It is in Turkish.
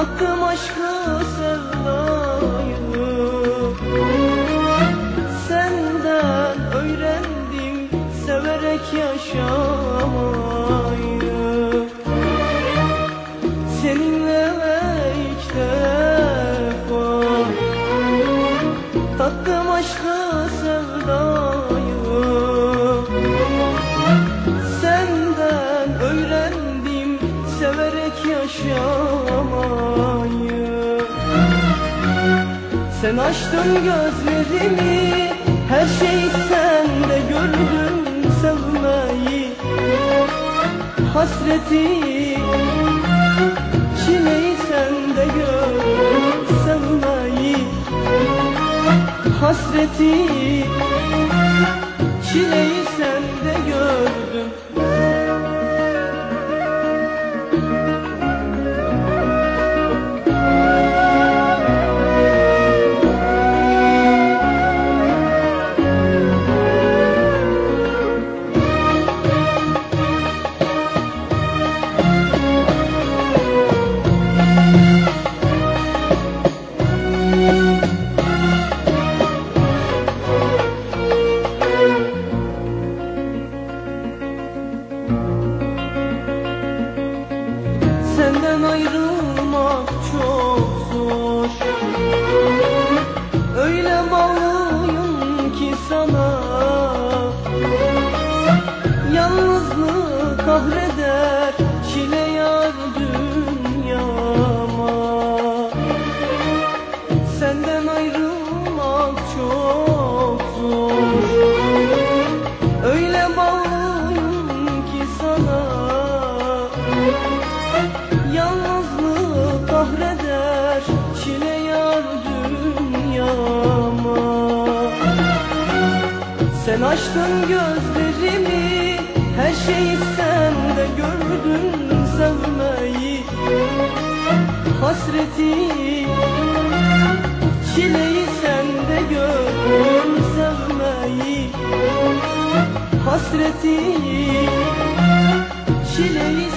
Sattım aşkı sevdayı Senden öğrendim severek yaşamayı. Seninle ilk defa. Tattım aşkı Sen açtın gözlerimi her şeyi sende gördüm sevmeyi. Hasreti çileyi sende gördüm sevmeyi. Hasreti çileyi sende ayrılmak çok zor. Öyle bağlıyım ki sana. Yalnızlık kahreder Sen açtın gözlerimi Her şeyi sende gördüm sevmeyi. Hasreti Çileyi sende gördüm sevmeyi. Hasreti Çileyi